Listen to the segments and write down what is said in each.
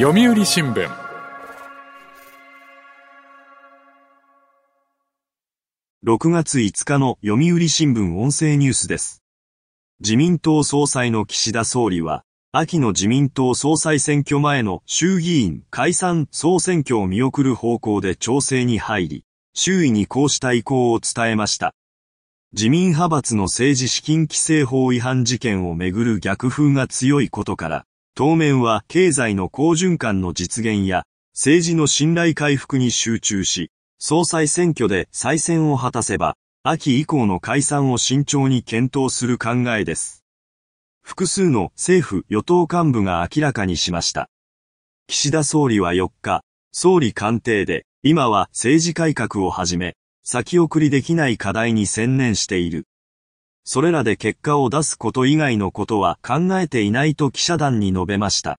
読売新聞6月5日の読売新聞音声ニュースです。自民党総裁の岸田総理は、秋の自民党総裁選挙前の衆議院解散総選挙を見送る方向で調整に入り、周囲にこうした意向を伝えました。自民派閥の政治資金規正法違反事件をめぐる逆風が強いことから、当面は経済の好循環の実現や政治の信頼回復に集中し、総裁選挙で再選を果たせば、秋以降の解散を慎重に検討する考えです。複数の政府与党幹部が明らかにしました。岸田総理は4日、総理官邸で、今は政治改革をはじめ、先送りできない課題に専念している。それらで結果を出すこと以外のことは考えていないと記者団に述べました。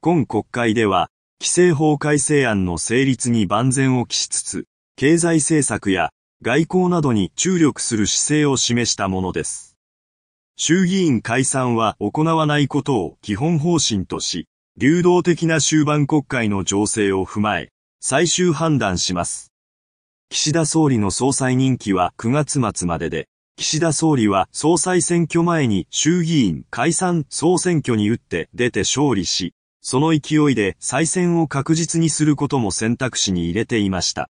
今国会では、規制法改正案の成立に万全を期しつつ、経済政策や外交などに注力する姿勢を示したものです。衆議院解散は行わないことを基本方針とし、流動的な終盤国会の情勢を踏まえ、最終判断します。岸田総理の総裁任期は9月末までで、岸田総理は総裁選挙前に衆議院解散総選挙に打って出て勝利し、その勢いで再選を確実にすることも選択肢に入れていました。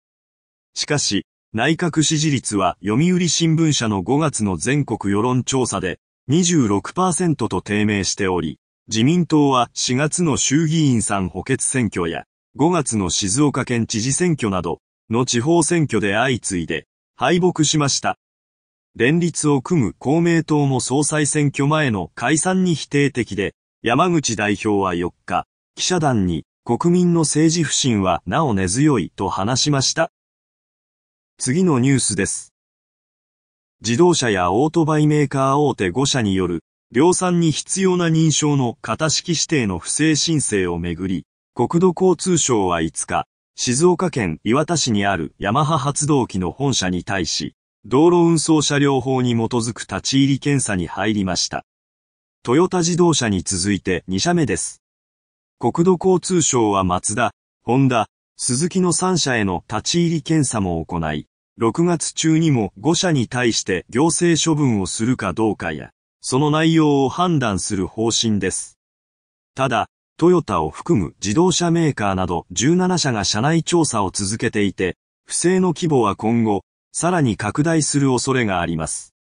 しかし、内閣支持率は読売新聞社の5月の全国世論調査で26%と低迷しており、自民党は4月の衆議院産補欠選挙や5月の静岡県知事選挙などの地方選挙で相次いで敗北しました。連立を組む公明党も総裁選挙前の解散に否定的で、山口代表は4日、記者団に国民の政治不信はなお根強いと話しました。次のニュースです。自動車やオートバイメーカー大手5社による量産に必要な認証の型式指定の不正申請をめぐり、国土交通省は5日、静岡県磐田市にあるヤマハ発動機の本社に対し、道路運送車両法に基づく立ち入り検査に入りました。トヨタ自動車に続いて2社目です。国土交通省はマツダ、ホンダ、鈴木の3社への立ち入り検査も行い、6月中にも5社に対して行政処分をするかどうかや、その内容を判断する方針です。ただ、トヨタを含む自動車メーカーなど17社が社内調査を続けていて、不正の規模は今後、さらに拡大する恐れがあります。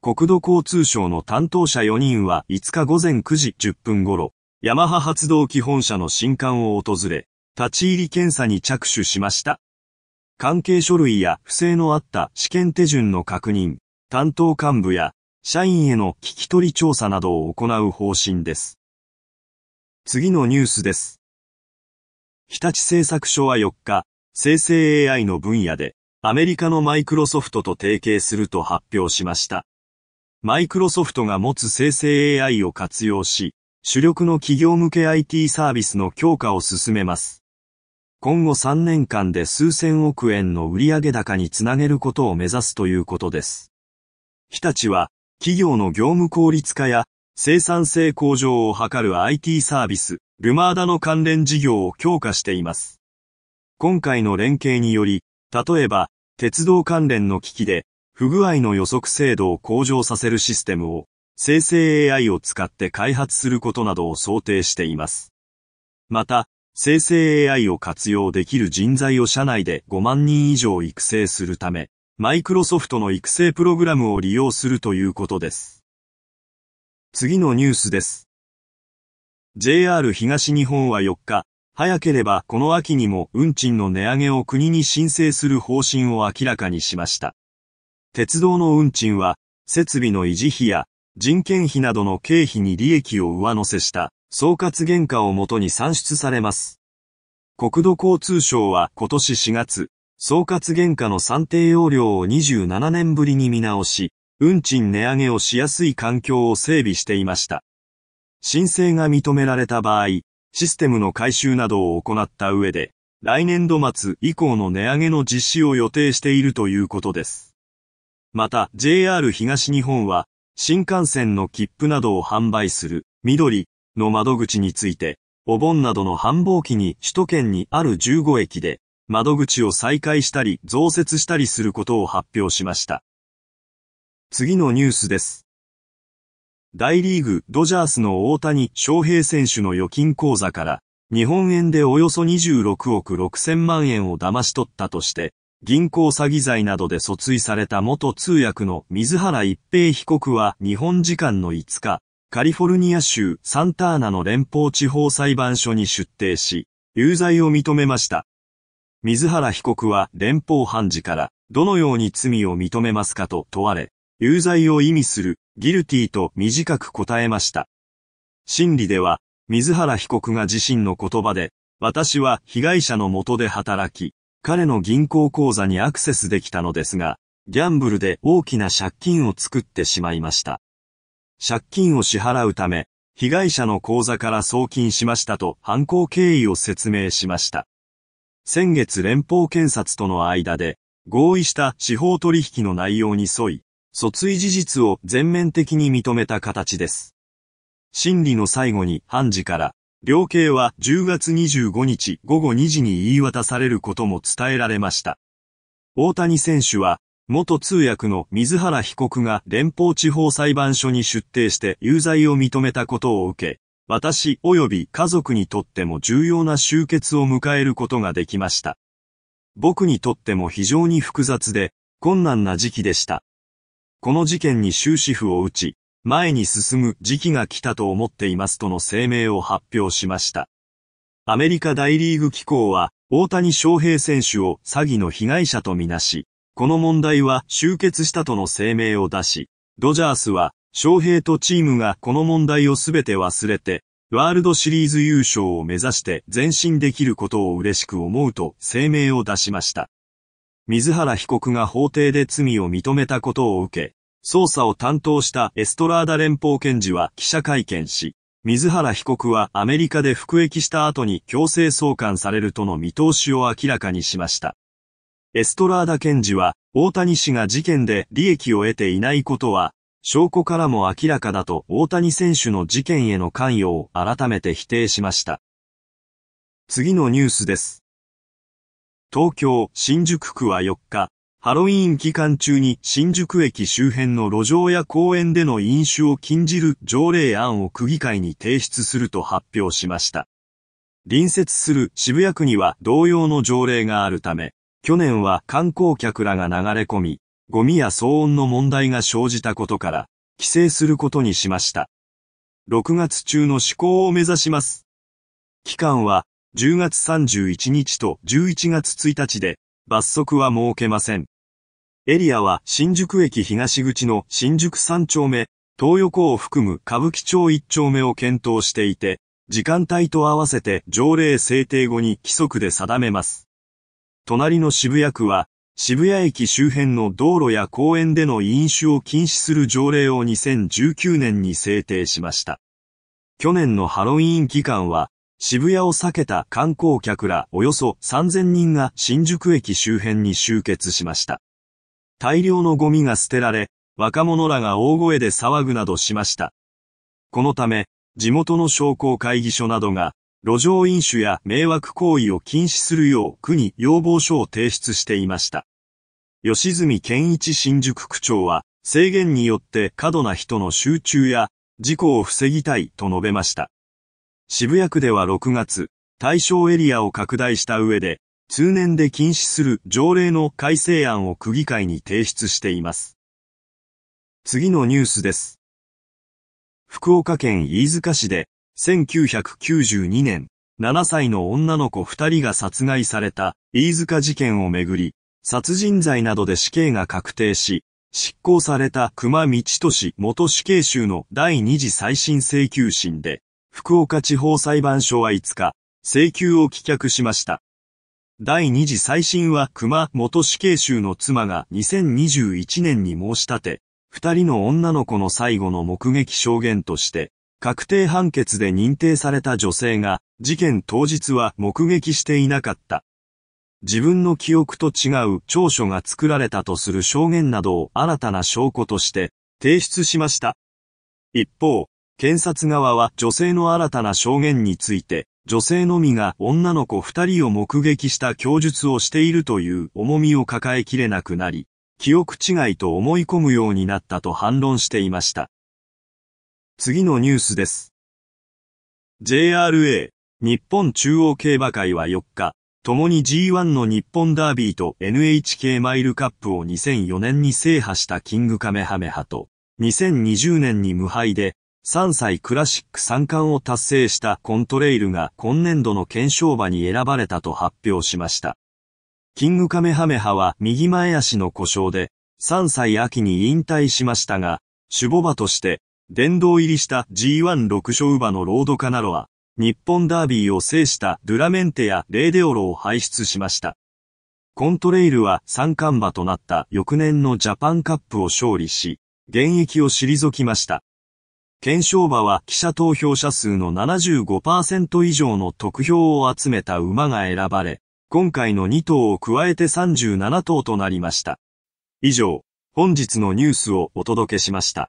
国土交通省の担当者4人は5日午前9時10分頃、ヤマハ発動機本社の新館を訪れ、立ち入り検査に着手しました。関係書類や不正のあった試験手順の確認、担当幹部や社員への聞き取り調査などを行う方針です。次のニュースです。日立製作所は4日、生成 AI の分野で、アメリカのマイクロソフトと提携すると発表しました。マイクロソフトが持つ生成 AI を活用し、主力の企業向け IT サービスの強化を進めます。今後3年間で数千億円の売上高につなげることを目指すということです。日立は、企業の業務効率化や生産性向上を図る IT サービス、ルマーダの関連事業を強化しています。今回の連携により、例えば、鉄道関連の機器で、不具合の予測精度を向上させるシステムを、生成 AI を使って開発することなどを想定しています。また、生成 AI を活用できる人材を社内で5万人以上育成するため、マイクロソフトの育成プログラムを利用するということです。次のニュースです。JR 東日本は4日、早ければこの秋にも運賃の値上げを国に申請する方針を明らかにしました。鉄道の運賃は、設備の維持費や人件費などの経費に利益を上乗せした総括原価をもとに算出されます。国土交通省は今年4月、総括原価の算定要領を27年ぶりに見直し、運賃値上げをしやすい環境を整備していました。申請が認められた場合、システムの改修などを行った上で、来年度末以降の値上げの実施を予定しているということです。また、JR 東日本は、新幹線の切符などを販売する、緑の窓口について、お盆などの繁忙期に首都圏にある15駅で、窓口を再開したり増設したりすることを発表しました。次のニュースです。大リーグドジャースの大谷翔平選手の預金口座から日本円でおよそ26億6千万円を騙し取ったとして、銀行詐欺罪などで訴追された元通訳の水原一平被告は日本時間の5日、カリフォルニア州サンターナの連邦地方裁判所に出廷し、有罪を認めました。水原被告は連邦判事からどのように罪を認めますかと問われ、有罪を意味するギルティと短く答えました。審理では、水原被告が自身の言葉で、私は被害者の元で働き、彼の銀行口座にアクセスできたのですが、ギャンブルで大きな借金を作ってしまいました。借金を支払うため、被害者の口座から送金しましたと犯行経緯を説明しました。先月連邦検察との間で合意した司法取引の内容に沿い、訴追事実を全面的に認めた形です。審理の最後に判事から、量刑は10月25日午後2時に言い渡されることも伝えられました。大谷選手は、元通訳の水原被告が連邦地方裁判所に出廷して有罪を認めたことを受け、私及び家族にとっても重要な終結を迎えることができました。僕にとっても非常に複雑で困難な時期でした。この事件に終止符を打ち、前に進む時期が来たと思っていますとの声明を発表しました。アメリカ大リーグ機構は、大谷翔平選手を詐欺の被害者とみなし、この問題は終結したとの声明を出し、ドジャースは、翔平とチームがこの問題をすべて忘れて、ワールドシリーズ優勝を目指して前進できることを嬉しく思うと声明を出しました。水原被告が法廷で罪を認めたことを受け、捜査を担当したエストラーダ連邦検事は記者会見し、水原被告はアメリカで服役した後に強制送還されるとの見通しを明らかにしました。エストラーダ検事は、大谷氏が事件で利益を得ていないことは、証拠からも明らかだと大谷選手の事件への関与を改めて否定しました。次のニュースです。東京、新宿区は4日、ハロウィーン期間中に新宿駅周辺の路上や公園での飲酒を禁じる条例案を区議会に提出すると発表しました。隣接する渋谷区には同様の条例があるため、去年は観光客らが流れ込み、ゴミや騒音の問題が生じたことから、規制することにしました。6月中の施行を目指します。期間は10月31日と11月1日で、罰則は設けません。エリアは新宿駅東口の新宿3丁目、東横を含む歌舞伎町1丁目を検討していて、時間帯と合わせて条例制定後に規則で定めます。隣の渋谷区は、渋谷駅周辺の道路や公園での飲酒を禁止する条例を2019年に制定しました。去年のハロウィーン期間は、渋谷を避けた観光客らおよそ3000人が新宿駅周辺に集結しました。大量のゴミが捨てられ、若者らが大声で騒ぐなどしました。このため、地元の商工会議所などが、路上飲酒や迷惑行為を禁止するよう区に要望書を提出していました。吉住健一新宿区長は、制限によって過度な人の集中や事故を防ぎたいと述べました。渋谷区では6月、対象エリアを拡大した上で、通年で禁止する条例の改正案を区議会に提出しています。次のニュースです。福岡県飯塚市で、1992年、7歳の女の子2人が殺害された飯塚事件をめぐり、殺人罪などで死刑が確定し、執行された熊道俊元死刑囚の第二次再審請求審で、福岡地方裁判所は5日、請求を棄却しました。第二次再審は熊元死刑囚の妻が2021年に申し立て、二人の女の子の最後の目撃証言として、確定判決で認定された女性が、事件当日は目撃していなかった。自分の記憶と違う調書が作られたとする証言などを新たな証拠として提出しました。一方、検察側は女性の新たな証言について、女性のみが女の子二人を目撃した供述をしているという重みを抱えきれなくなり、記憶違いと思い込むようになったと反論していました。次のニュースです。JRA、日本中央競馬会は4日、共に G1 の日本ダービーと NHK マイルカップを2004年に制覇したキングカメハメハと、2020年に無敗で3歳クラシック3冠を達成したコントレイルが今年度の検証馬に選ばれたと発表しました。キングカメハメハは右前足の故障で3歳秋に引退しましたが、守護馬として殿堂入りした G16 勝馬のロードカナロは、日本ダービーを制したドゥラメンテやレーデオロを輩出しました。コントレイルは三冠馬となった翌年のジャパンカップを勝利し、現役を退きました。検証馬は記者投票者数の75%以上の得票を集めた馬が選ばれ、今回の2頭を加えて37頭となりました。以上、本日のニュースをお届けしました。